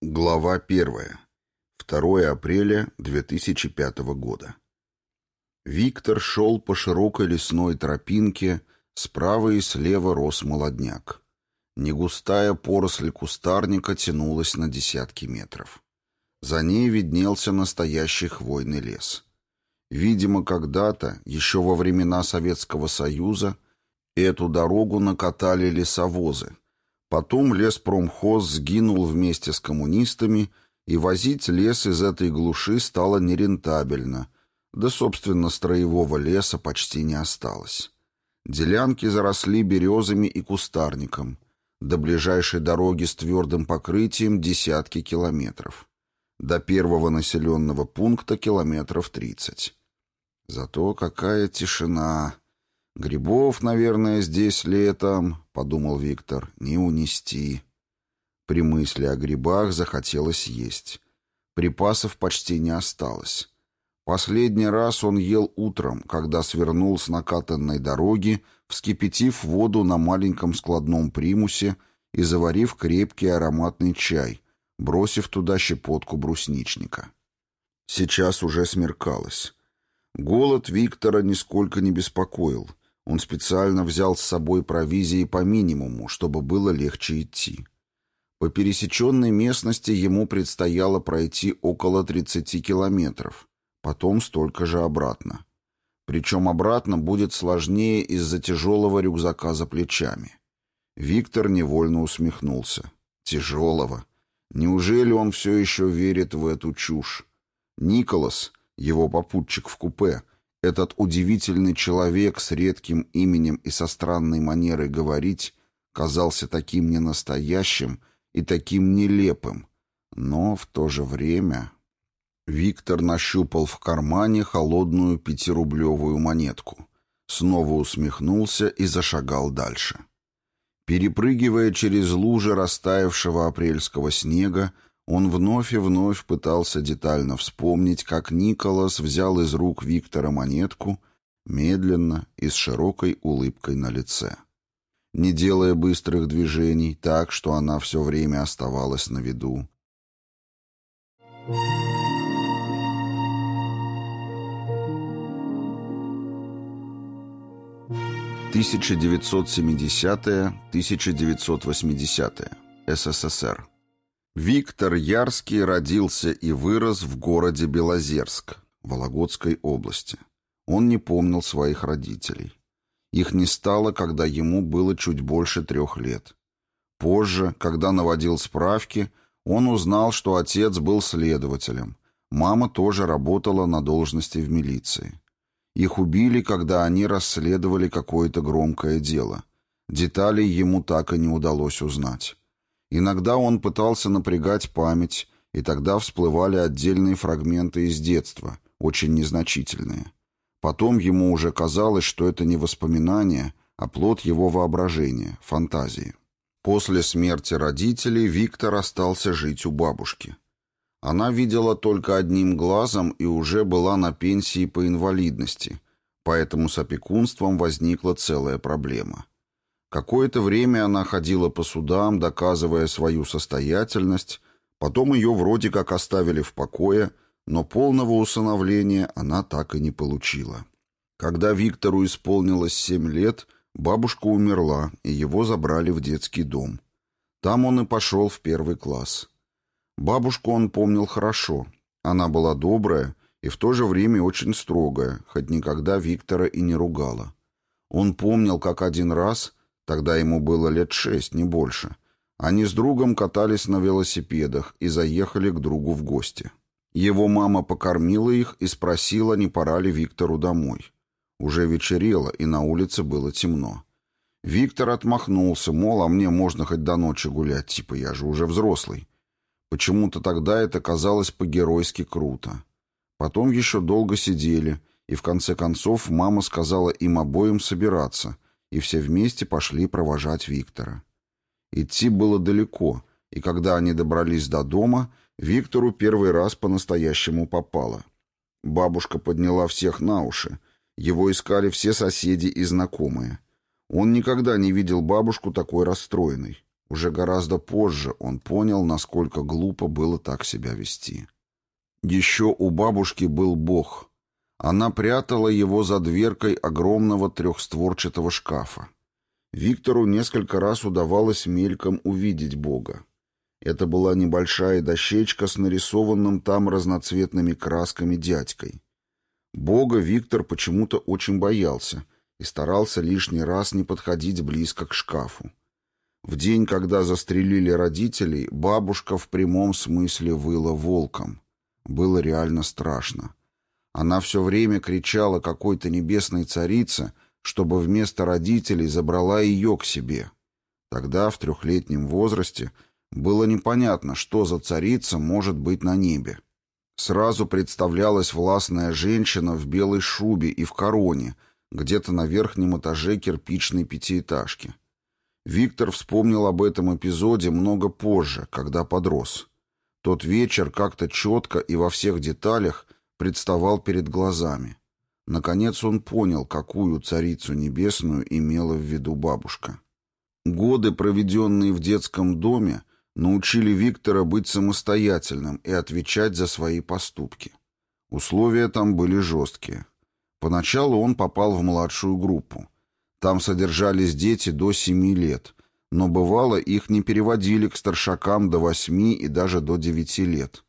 Глава 1. 2 апреля 2005 года. Виктор шел по широкой лесной тропинке, справа и слева рос молодняк. Негустая поросль кустарника тянулась на десятки метров. За ней виднелся настоящий хвойный лес. Видимо, когда-то, еще во времена Советского Союза, эту дорогу накатали лесовозы — Потом леспромхоз сгинул вместе с коммунистами, и возить лес из этой глуши стало нерентабельно, да, собственно, строевого леса почти не осталось. Делянки заросли березами и кустарником. До ближайшей дороги с твердым покрытием десятки километров. До первого населенного пункта километров тридцать. Зато какая тишина! «Грибов, наверное, здесь летом», — подумал Виктор, — «не унести». При мысли о грибах захотелось есть. Припасов почти не осталось. Последний раз он ел утром, когда свернул с накатанной дороги, вскипятив воду на маленьком складном примусе и заварив крепкий ароматный чай, бросив туда щепотку брусничника. Сейчас уже смеркалось. Голод Виктора нисколько не беспокоил. Он специально взял с собой провизии по минимуму, чтобы было легче идти. По пересеченной местности ему предстояло пройти около 30 километров, потом столько же обратно. Причем обратно будет сложнее из-за тяжелого рюкзака за плечами. Виктор невольно усмехнулся. Тяжелого. Неужели он все еще верит в эту чушь? Николас, его попутчик в купе, этот удивительный человек с редким именем и со странной манерой говорить казался таким ненастоящим и таким нелепым, но в то же время... Виктор нащупал в кармане холодную пятирублевую монетку, снова усмехнулся и зашагал дальше. Перепрыгивая через лужи растаявшего апрельского снега, он вновь и вновь пытался детально вспомнить, как Николас взял из рук Виктора монетку, медленно и с широкой улыбкой на лице. Не делая быстрых движений, так, что она все время оставалась на виду. Тысяча девятьсот семидесятое, тысяча девятьсот восьмидесятое. СССР. Виктор Ярский родился и вырос в городе Белозерск, Вологодской области. Он не помнил своих родителей. Их не стало, когда ему было чуть больше трех лет. Позже, когда наводил справки, он узнал, что отец был следователем. Мама тоже работала на должности в милиции. Их убили, когда они расследовали какое-то громкое дело. Деталей ему так и не удалось узнать. Иногда он пытался напрягать память, и тогда всплывали отдельные фрагменты из детства, очень незначительные. Потом ему уже казалось, что это не воспоминания, а плод его воображения, фантазии. После смерти родителей Виктор остался жить у бабушки. Она видела только одним глазом и уже была на пенсии по инвалидности, поэтому с опекунством возникла целая проблема. Какое-то время она ходила по судам, доказывая свою состоятельность, потом ее вроде как оставили в покое, но полного усыновления она так и не получила. Когда Виктору исполнилось семь лет, бабушка умерла, и его забрали в детский дом. Там он и пошел в первый класс. Бабушку он помнил хорошо. Она была добрая и в то же время очень строгая, хоть никогда Виктора и не ругала. Он помнил, как один раз – Тогда ему было лет шесть, не больше. Они с другом катались на велосипедах и заехали к другу в гости. Его мама покормила их и спросила, не пора ли Виктору домой. Уже вечерело, и на улице было темно. Виктор отмахнулся, мол, а мне можно хоть до ночи гулять, типа я же уже взрослый. Почему-то тогда это казалось по-геройски круто. Потом еще долго сидели, и в конце концов мама сказала им обоим собираться — и все вместе пошли провожать Виктора. Идти было далеко, и когда они добрались до дома, Виктору первый раз по-настоящему попало. Бабушка подняла всех на уши. Его искали все соседи и знакомые. Он никогда не видел бабушку такой расстроенной. Уже гораздо позже он понял, насколько глупо было так себя вести. Еще у бабушки был бог. Она прятала его за дверкой огромного трехстворчатого шкафа. Виктору несколько раз удавалось мельком увидеть бога. Это была небольшая дощечка с нарисованным там разноцветными красками дядькой. Бога Виктор почему-то очень боялся и старался лишний раз не подходить близко к шкафу. В день, когда застрелили родителей, бабушка в прямом смысле выла волком. Было реально страшно. Она все время кричала какой-то небесной царице, чтобы вместо родителей забрала ее к себе. Тогда, в трехлетнем возрасте, было непонятно, что за царица может быть на небе. Сразу представлялась властная женщина в белой шубе и в короне, где-то на верхнем этаже кирпичной пятиэтажки. Виктор вспомнил об этом эпизоде много позже, когда подрос. Тот вечер как-то четко и во всех деталях представал перед глазами. Наконец он понял, какую царицу небесную имела в виду бабушка. Годы, проведенные в детском доме, научили Виктора быть самостоятельным и отвечать за свои поступки. Условия там были жесткие. Поначалу он попал в младшую группу. Там содержались дети до семи лет, но бывало их не переводили к старшакам до восьми и даже до девяти лет.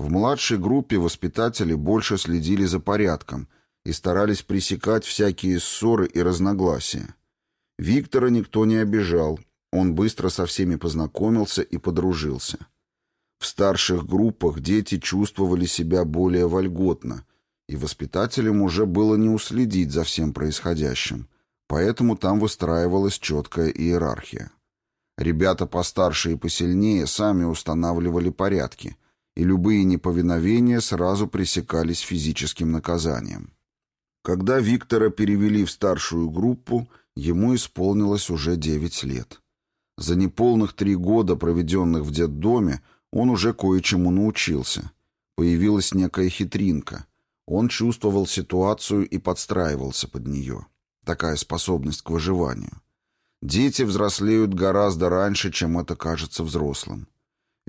В младшей группе воспитатели больше следили за порядком и старались пресекать всякие ссоры и разногласия. Виктора никто не обижал, он быстро со всеми познакомился и подружился. В старших группах дети чувствовали себя более вольготно, и воспитателям уже было не уследить за всем происходящим, поэтому там выстраивалась четкая иерархия. Ребята постарше и посильнее сами устанавливали порядки, и любые неповиновения сразу пресекались физическим наказанием. Когда Виктора перевели в старшую группу, ему исполнилось уже 9 лет. За неполных три года, проведенных в детдоме, он уже кое-чему научился. Появилась некая хитринка. Он чувствовал ситуацию и подстраивался под нее. Такая способность к выживанию. Дети взрослеют гораздо раньше, чем это кажется взрослым.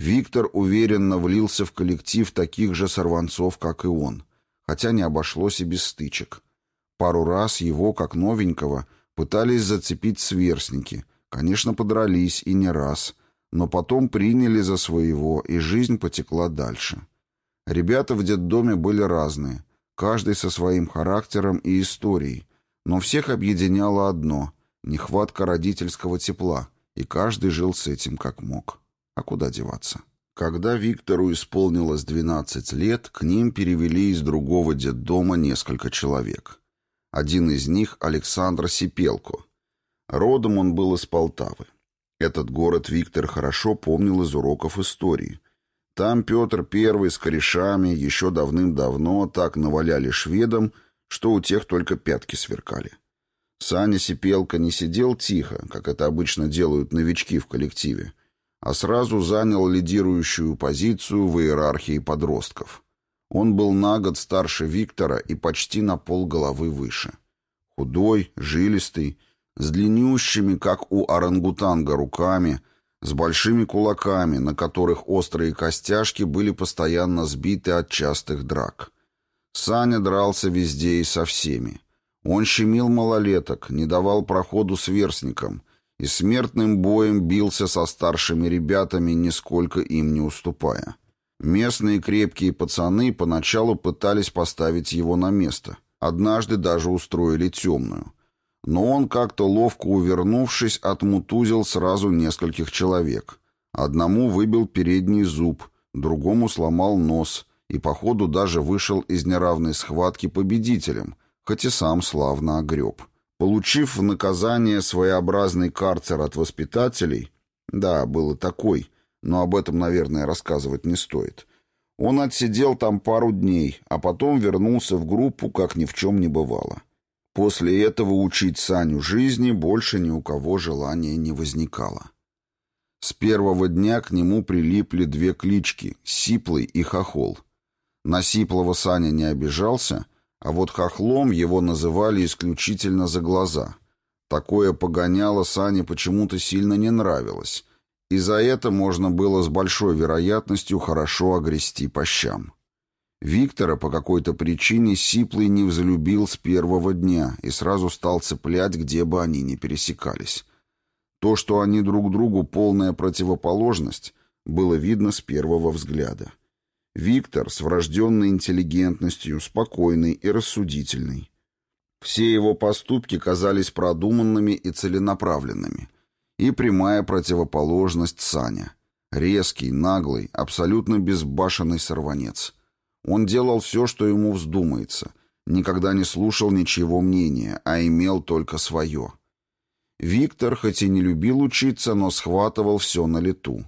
Виктор уверенно влился в коллектив таких же сорванцов, как и он, хотя не обошлось и без стычек. Пару раз его, как новенького, пытались зацепить сверстники, Конечно, подрались и не раз, но потом приняли за своего, и жизнь потекла дальше. Ребята в детдоме были разные, каждый со своим характером и историей, но всех объединяло одно — нехватка родительского тепла, и каждый жил с этим как мог. А куда деваться? Когда Виктору исполнилось 12 лет, к ним перевели из другого детдома несколько человек. Один из них — Александр Сипелко — Родом он был из Полтавы. Этот город Виктор хорошо помнил из уроков истории. Там Петр I с корешами еще давным-давно так наваляли шведам, что у тех только пятки сверкали. Саня Сипелка не сидел тихо, как это обычно делают новички в коллективе, а сразу занял лидирующую позицию в иерархии подростков. Он был на год старше Виктора и почти на пол головы выше. Худой, жилистый, с длиннющими, как у орангутанга, руками, с большими кулаками, на которых острые костяшки были постоянно сбиты от частых драк. Саня дрался везде и со всеми. Он щемил малолеток, не давал проходу сверстникам и смертным боем бился со старшими ребятами, нисколько им не уступая. Местные крепкие пацаны поначалу пытались поставить его на место. Однажды даже устроили темную — но он, как-то ловко увернувшись, отмутузил сразу нескольких человек. Одному выбил передний зуб, другому сломал нос и, походу, даже вышел из неравной схватки победителем, хоть и сам славно огреб. Получив наказание своеобразный карцер от воспитателей, да, было такой, но об этом, наверное, рассказывать не стоит, он отсидел там пару дней, а потом вернулся в группу, как ни в чем не бывало. После этого учить Саню жизни больше ни у кого желания не возникало. С первого дня к нему прилипли две клички — Сиплый и Хохол. На Сиплого Саня не обижался, а вот Хохлом его называли исключительно за глаза. Такое погоняло Сане почему-то сильно не нравилось, и за это можно было с большой вероятностью хорошо огрести по щам. Виктора по какой-то причине Сиплый не взлюбил с первого дня и сразу стал цеплять, где бы они ни пересекались. То, что они друг другу полная противоположность, было видно с первого взгляда. Виктор с врожденной интеллигентностью, спокойный и рассудительный. Все его поступки казались продуманными и целенаправленными – и прямая противоположность Саня. Резкий, наглый, абсолютно безбашенный сорванец. Он делал все, что ему вздумается, никогда не слушал ничего мнения, а имел только свое. Виктор, хоть и не любил учиться, но схватывал все на лету.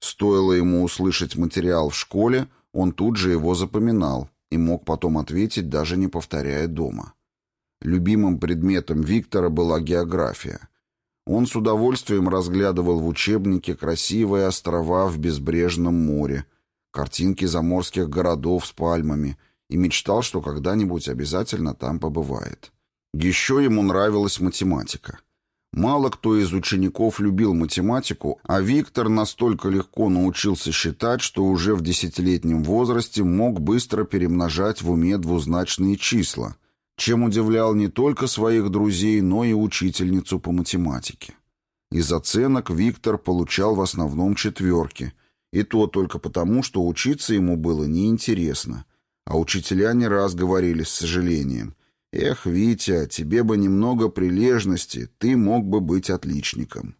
Стоило ему услышать материал в школе, он тут же его запоминал и мог потом ответить, даже не повторяя дома. Любимым предметом Виктора была география. Он с удовольствием разглядывал в учебнике красивые острова в безбрежном море, картинки заморских городов с пальмами и мечтал, что когда-нибудь обязательно там побывает. Еще ему нравилась математика. Мало кто из учеников любил математику, а Виктор настолько легко научился считать, что уже в десятилетнем возрасте мог быстро перемножать в уме двузначные числа – чем удивлял не только своих друзей, но и учительницу по математике. Из оценок Виктор получал в основном четверки, и то только потому, что учиться ему было неинтересно, а учителя не раз говорили с сожалением «Эх, Витя, тебе бы немного прилежности, ты мог бы быть отличником».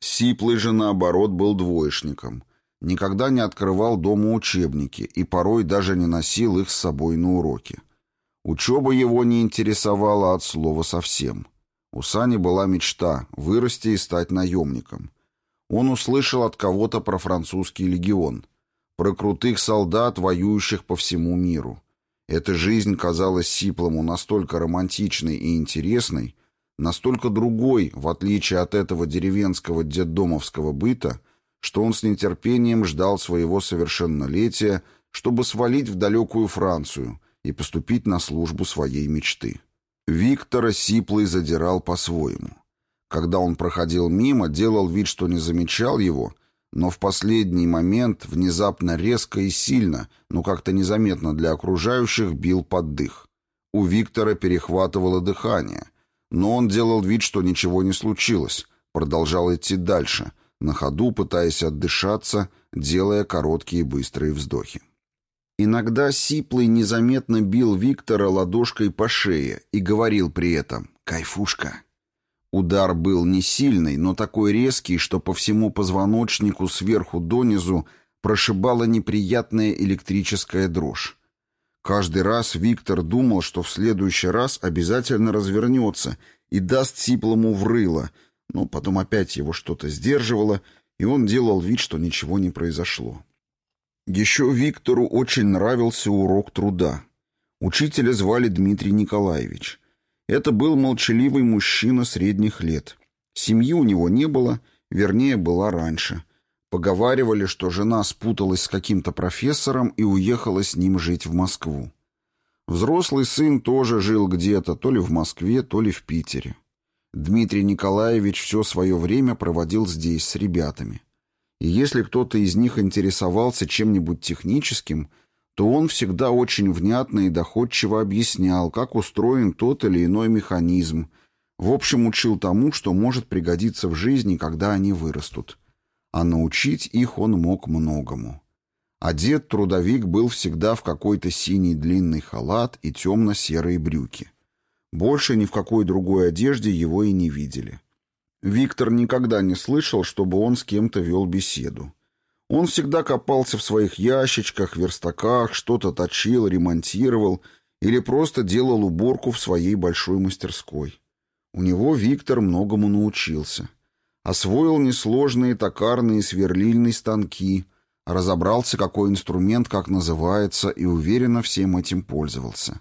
Сиплый же, наоборот, был двоечником. Никогда не открывал дома учебники и порой даже не носил их с собой на уроки. Учеба его не интересовала от слова совсем. У Сани была мечта — вырасти и стать наемником. Он услышал от кого-то про французский легион, про крутых солдат, воюющих по всему миру. Эта жизнь казалась Сиплому настолько романтичной и интересной, настолько другой, в отличие от этого деревенского детдомовского быта, что он с нетерпением ждал своего совершеннолетия, чтобы свалить в далекую Францию, и поступить на службу своей мечты. Виктора Сиплый задирал по-своему. Когда он проходил мимо, делал вид, что не замечал его, но в последний момент внезапно резко и сильно, но как-то незаметно для окружающих, бил под дых. У Виктора перехватывало дыхание, но он делал вид, что ничего не случилось, продолжал идти дальше, на ходу пытаясь отдышаться, делая короткие быстрые вздохи. Иногда Сиплый незаметно бил Виктора ладошкой по шее и говорил при этом «Кайфушка». Удар был не сильный, но такой резкий, что по всему позвоночнику сверху донизу прошибала неприятная электрическая дрожь. Каждый раз Виктор думал, что в следующий раз обязательно развернется и даст Сиплому в рыло, но потом опять его что-то сдерживало, и он делал вид, что ничего не произошло. Еще Виктору очень нравился урок труда. Учителя звали Дмитрий Николаевич. Это был молчаливый мужчина средних лет. Семьи у него не было, вернее, была раньше. Поговаривали, что жена спуталась с каким-то профессором и уехала с ним жить в Москву. Взрослый сын тоже жил где-то, то ли в Москве, то ли в Питере. Дмитрий Николаевич все свое время проводил здесь с ребятами и если кто-то из них интересовался чем-нибудь техническим, то он всегда очень внятно и доходчиво объяснял, как устроен тот или иной механизм, в общем, учил тому, что может пригодиться в жизни, когда они вырастут. А научить их он мог многому. Одет трудовик был всегда в какой-то синий длинный халат и темно-серые брюки. Больше ни в какой другой одежде его и не видели. Виктор никогда не слышал, чтобы он с кем-то вел беседу. Он всегда копался в своих ящичках, верстаках, что-то точил, ремонтировал или просто делал уборку в своей большой мастерской. У него Виктор многому научился. Освоил несложные токарные сверлильные станки, разобрался, какой инструмент как называется, и уверенно всем этим пользовался.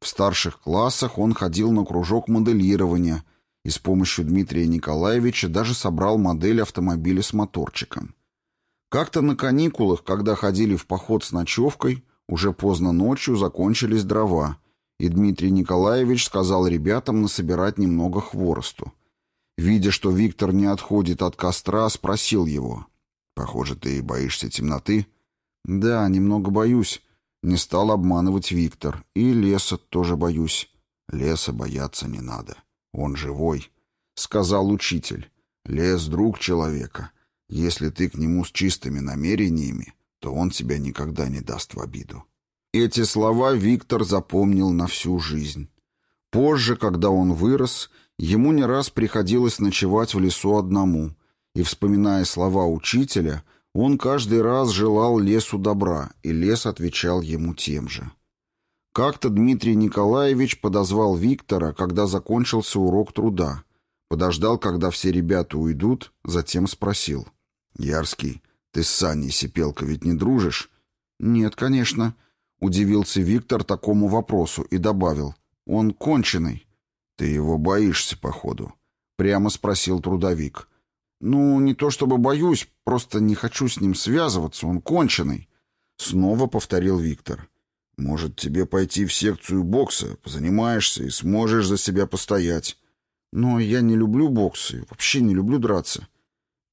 В старших классах он ходил на кружок моделирования – и с помощью Дмитрия Николаевича даже собрал модель автомобиля с моторчиком. Как-то на каникулах, когда ходили в поход с ночевкой, уже поздно ночью закончились дрова, и Дмитрий Николаевич сказал ребятам насобирать немного хворосту. Видя, что Виктор не отходит от костра, спросил его. «Похоже, ты боишься темноты?» «Да, немного боюсь». Не стал обманывать Виктор. «И леса тоже боюсь». «Леса бояться не надо. Он живой», — сказал учитель. «Лес — друг человека. Если ты к нему с чистыми намерениями, то он тебя никогда не даст в обиду». Эти слова Виктор запомнил на всю жизнь. Позже, когда он вырос, ему не раз приходилось ночевать в лесу одному, и, вспоминая слова учителя, он каждый раз желал лесу добра, и лес отвечал ему тем же. Как-то Дмитрий Николаевич подозвал Виктора, когда закончился урок труда. Подождал, когда все ребята уйдут, затем спросил. «Ярский, ты с Саней Сипелко ведь не дружишь?» «Нет, конечно», — удивился Виктор такому вопросу и добавил. «Он конченый». «Ты его боишься, походу?» — прямо спросил трудовик. «Ну, не то чтобы боюсь, просто не хочу с ним связываться, он конченый», — снова повторил Виктор. «Может, тебе пойти в секцию бокса, позанимаешься и сможешь за себя постоять». «Но я не люблю боксы, вообще не люблю драться».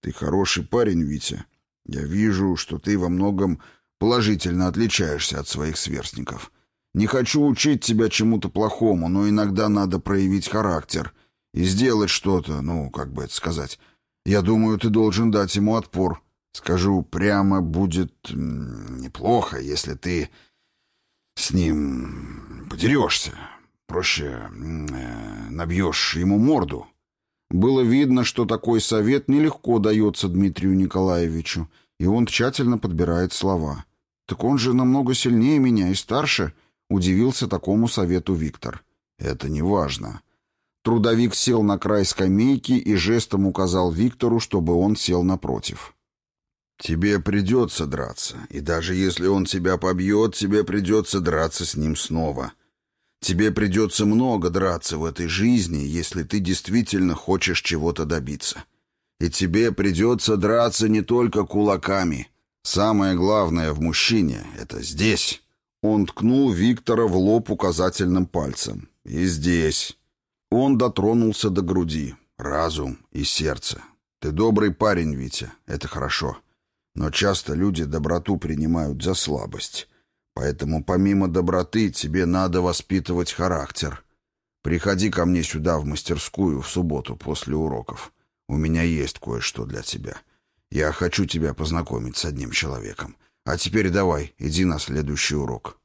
«Ты хороший парень, Витя. Я вижу, что ты во многом положительно отличаешься от своих сверстников. Не хочу учить тебя чему-то плохому, но иногда надо проявить характер и сделать что-то, ну, как бы это сказать. Я думаю, ты должен дать ему отпор. Скажу прямо, будет неплохо, если ты с ним подерешься. Проще э, набьешь ему морду. Было видно, что такой совет нелегко дается Дмитрию Николаевичу, и он тщательно подбирает слова. «Так он же намного сильнее меня и старше», — удивился такому совету Виктор. «Это не важно». Трудовик сел на край скамейки и жестом указал Виктору, чтобы он сел напротив. «Тебе придется драться, и даже если он тебя побьет, тебе придется драться с ним снова. Тебе придется много драться в этой жизни, если ты действительно хочешь чего-то добиться. И тебе придется драться не только кулаками. Самое главное в мужчине — это здесь». Он ткнул Виктора в лоб указательным пальцем. «И здесь». Он дотронулся до груди, разум и сердце. «Ты добрый парень, Витя, это хорошо. Но часто люди доброту принимают за слабость. Поэтому помимо доброты тебе надо воспитывать характер. Приходи ко мне сюда, в мастерскую, в субботу после уроков. У меня есть кое-что для тебя. Я хочу тебя познакомить с одним человеком. А теперь давай, иди на следующий урок».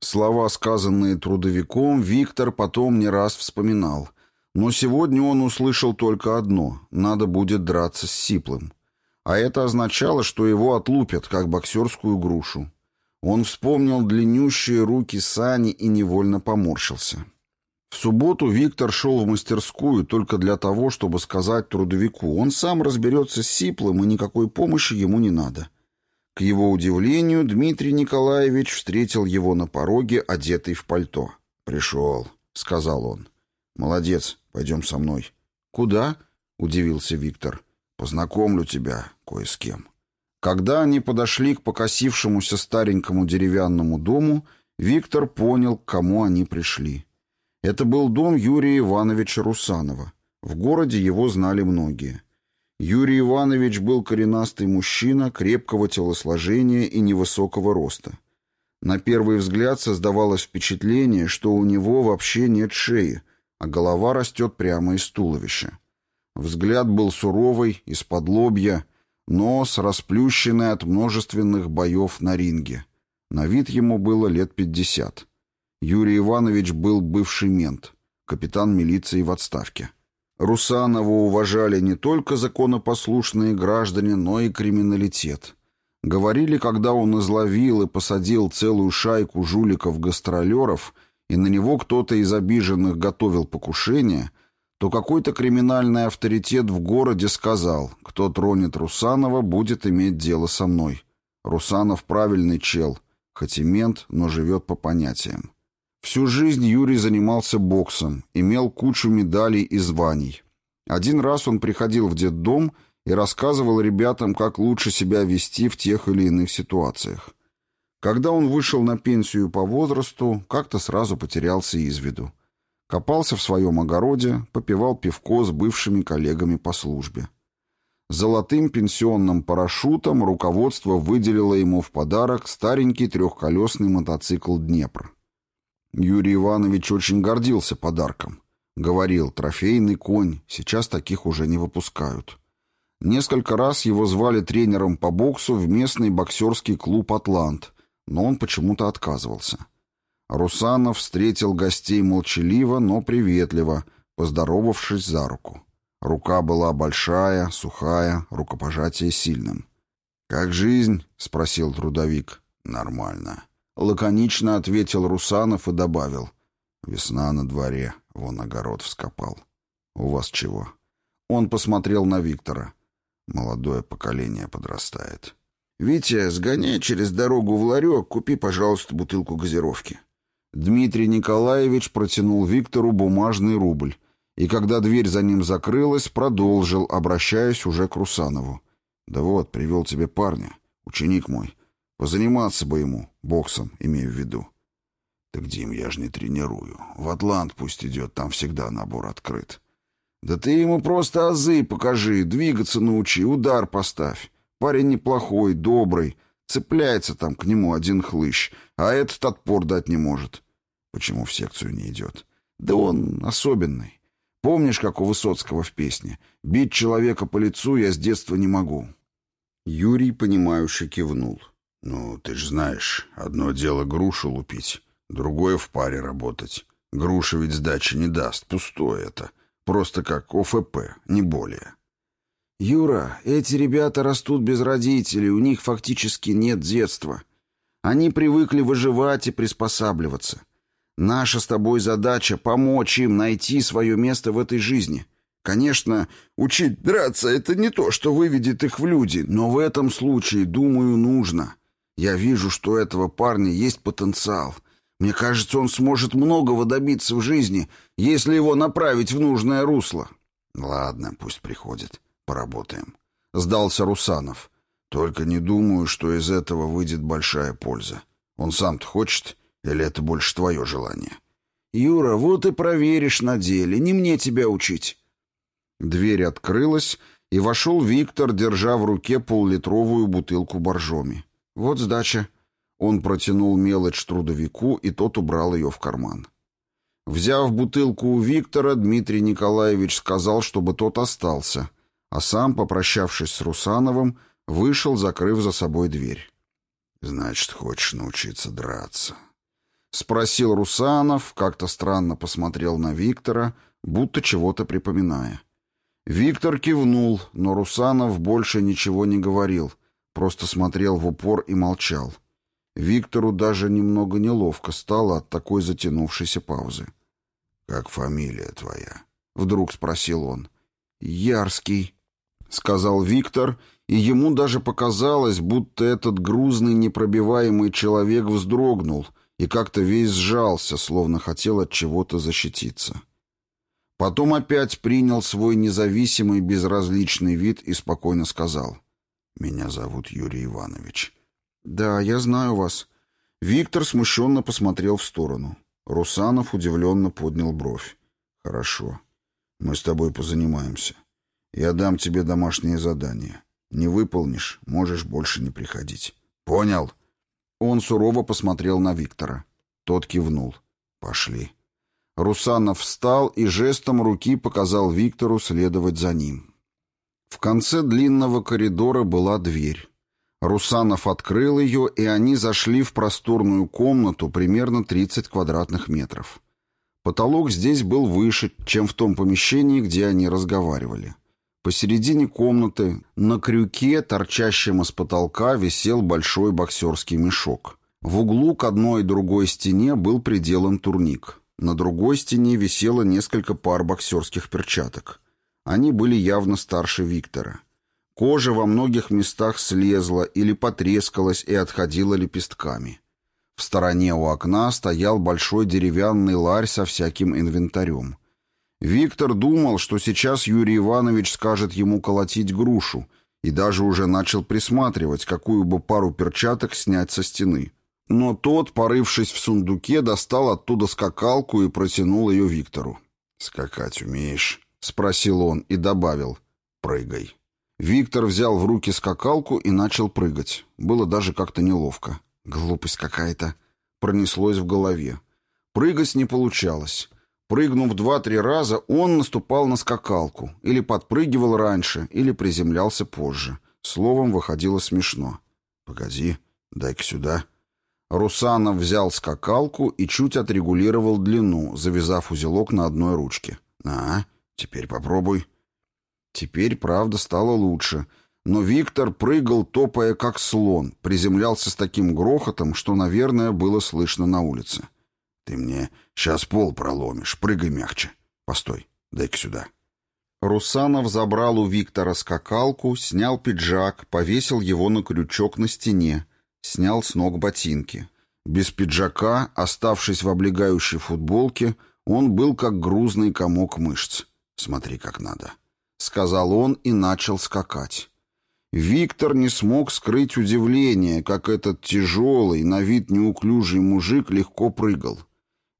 Слова, сказанные трудовиком, Виктор потом не раз вспоминал. Но сегодня он услышал только одно — надо будет драться с Сиплым. А это означало, что его отлупят, как боксерскую грушу. Он вспомнил длиннющие руки Сани и невольно поморщился. В субботу Виктор шел в мастерскую только для того, чтобы сказать трудовику, он сам разберется с Сиплым, и никакой помощи ему не надо. К его удивлению, Дмитрий Николаевич встретил его на пороге, одетый в пальто. «Пришел», — сказал он. «Молодец, пойдем со мной». «Куда?» — удивился Виктор. «Познакомлю тебя кое с кем». Когда они подошли к покосившемуся старенькому деревянному дому, Виктор понял, к кому они пришли. Это был дом Юрия Ивановича Русанова. В городе его знали многие. Юрий Иванович был коренастый мужчина, крепкого телосложения и невысокого роста. На первый взгляд создавалось впечатление, что у него вообще нет шеи, а голова растет прямо из туловища. Взгляд был суровый, из-под лобья, нос расплющенный от множественных боев на ринге. На вид ему было лет пятьдесят. Юрий Иванович был бывший мент, капитан милиции в отставке. Русанова уважали не только законопослушные граждане, но и криминалитет. Говорили, когда он изловил и посадил целую шайку жуликов-гастролеров, и на него кто-то из обиженных готовил покушение, то какой-то криминальный авторитет в городе сказал, кто тронет Русанова, будет иметь дело со мной. Русанов правильный чел, хоть и мент, но живет по понятиям. Всю жизнь Юрий занимался боксом, имел кучу медалей и званий. Один раз он приходил в детдом и рассказывал ребятам, как лучше себя вести в тех или иных ситуациях. Когда он вышел на пенсию по возрасту, как-то сразу потерялся из виду. Копался в своем огороде, попивал пивко с бывшими коллегами по службе. Золотым пенсионным парашютом руководство выделило ему в подарок старенький трехколесный мотоцикл «Днепр». Юрий Иванович очень гордился подарком. Говорил, трофейный конь, сейчас таких уже не выпускают. Несколько раз его звали тренером по боксу в местный боксерский клуб «Атлант», но он почему-то отказывался. Русанов встретил гостей молчаливо, но приветливо, поздоровавшись за руку. Рука была большая, сухая, рукопожатие сильным. «Как жизнь?» — спросил трудовик. «Нормально». Лаконично ответил Русанов и добавил. «Весна на дворе, вон огород вскопал. У вас чего?» Он посмотрел на Виктора. Молодое поколение подрастает. «Витя, сгоняй через дорогу в ларек, купи, пожалуйста, бутылку газировки». Дмитрий Николаевич протянул Виктору бумажный рубль и когда дверь за ним закрылась, продолжил, обращаясь уже к Русанову. «Да вот, привел тебе парня, ученик мой. Позаниматься бы ему, боксом, имею в виду». «Так, Дим, я же не тренирую. В Атлант пусть идет, там всегда набор открыт». «Да ты ему просто азы покажи, двигаться научи, удар поставь. Парень неплохой, добрый, цепляется там к нему один хлыщ, а этот отпор дать не может». «Почему в секцию не идет?» «Да он особенный. Помнишь, как у Высоцкого в песне? «Бить человека по лицу я с детства не могу». Юрий, понимающе кивнул. «Ну, ты ж знаешь, одно дело грушу лупить, другое в паре работать. Груша ведь сдачи не даст, пустое это. Просто как ОФП, не более». «Юра, эти ребята растут без родителей, у них фактически нет детства. Они привыкли выживать и приспосабливаться. Наша с тобой задача — помочь им найти свое место в этой жизни. Конечно, учить драться — это не то, что выведет их в люди, но в этом случае, думаю, нужно. Я вижу, что у этого парня есть потенциал. Мне кажется, он сможет многого добиться в жизни, если его направить в нужное русло. Ладно, пусть приходит. Поработаем. Сдался Русанов. Только не думаю, что из этого выйдет большая польза. Он сам-то хочет или это больше твое желание? Юра, вот и проверишь на деле. Не мне тебя учить. Дверь открылась, и вошел Виктор, держа в руке поллитровую бутылку боржоми. Вот сдача. Он протянул мелочь трудовику, и тот убрал ее в карман. Взяв бутылку у Виктора, Дмитрий Николаевич сказал, чтобы тот остался, а сам, попрощавшись с Русановым, вышел, закрыв за собой дверь. «Значит, хочешь научиться драться?» — спросил Русанов, как-то странно посмотрел на Виктора, будто чего-то припоминая. Виктор кивнул, но Русанов больше ничего не говорил, просто смотрел в упор и молчал. Виктору даже немного неловко стало от такой затянувшейся паузы. «Как фамилия твоя?» — вдруг спросил он. «Ярский», — сказал Виктор, и ему даже показалось, будто этот грузный непробиваемый человек вздрогнул — и как-то весь сжался, словно хотел от чего-то защититься. Потом опять принял свой независимый безразличный вид и спокойно сказал. «Меня зовут Юрий Иванович». «Да, я знаю вас». Виктор смущенно посмотрел в сторону. Русанов удивленно поднял бровь. «Хорошо. Мы с тобой позанимаемся. Я дам тебе домашнее задание. Не выполнишь, можешь больше не приходить. Понял?» Он сурово посмотрел на Виктора. Тот кивнул. «Пошли». Русанов встал и жестом руки показал Виктору следовать за ним. В конце длинного коридора была дверь. Русанов открыл ее, и они зашли в просторную комнату примерно 30 квадратных метров. Потолок здесь был выше, чем в том помещении, где они разговаривали. Посередине комнаты на крюке, торчащем из потолка, висел большой боксерский мешок. В углу к одной и другой стене был приделан турник. На другой стене висело несколько пар боксерских перчаток. Они были явно старше Виктора. Кожа во многих местах слезла или потрескалась и отходила лепестками. В стороне у окна стоял большой деревянный ларь со всяким инвентарем. Виктор думал, что сейчас Юрий Иванович скажет ему колотить грушу, и даже уже начал присматривать, какую бы пару перчаток снять со стены. Но тот, порывшись в сундуке, достал оттуда скакалку и протянул ее Виктору. «Скакать умеешь?» — спросил он и добавил. «Прыгай». Виктор взял в руки скакалку и начал прыгать. Было даже как-то неловко. «Глупость какая-то», — пронеслось в голове. Прыгать не получалось. Прыгнув два-три раза, он наступал на скакалку, или подпрыгивал раньше, или приземлялся позже. Словом, выходило смешно. «Погоди, дай-ка сюда». Русанов взял скакалку и чуть отрегулировал длину, завязав узелок на одной ручке. «На, теперь попробуй». Теперь, правда, стало лучше. Но Виктор прыгал, топая как слон, приземлялся с таким грохотом, что, наверное, было слышно на улице. «Ты мне сейчас пол проломишь, прыгай мягче. Постой, дай-ка сюда». Русанов забрал у Виктора скакалку, снял пиджак, повесил его на крючок на стене, Снял с ног ботинки. Без пиджака, оставшись в облегающей футболке, он был как грузный комок мышц. «Смотри, как надо», — сказал он и начал скакать. Виктор не смог скрыть удивление, как этот тяжелый, на вид неуклюжий мужик легко прыгал.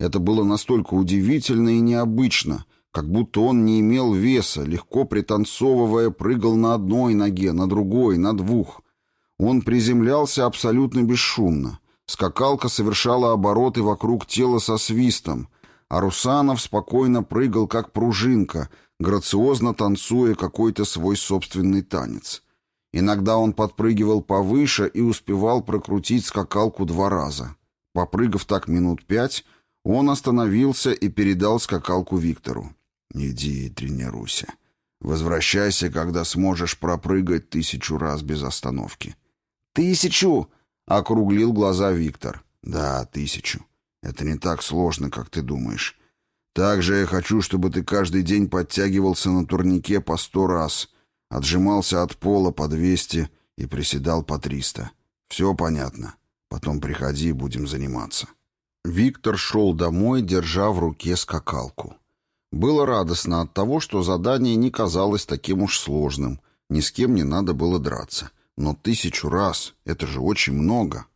Это было настолько удивительно и необычно, как будто он не имел веса, легко пританцовывая, прыгал на одной ноге, на другой, на двух. Он приземлялся абсолютно бесшумно. Скакалка совершала обороты вокруг тела со свистом, а Русанов спокойно прыгал, как пружинка, грациозно танцуя какой-то свой собственный танец. Иногда он подпрыгивал повыше и успевал прокрутить скакалку два раза. Попрыгав так минут пять, он остановился и передал скакалку Виктору. «Иди и тренируйся. Возвращайся, когда сможешь пропрыгать тысячу раз без остановки. «Тысячу!» — округлил глаза Виктор. «Да, тысячу. Это не так сложно, как ты думаешь. Также я хочу, чтобы ты каждый день подтягивался на турнике по сто раз, отжимался от пола по двести и приседал по триста. Все понятно. Потом приходи, будем заниматься». Виктор шел домой, держа в руке скакалку. Было радостно от того, что задание не казалось таким уж сложным, ни с кем не надо было драться. Но тысячу раз — это же очень много.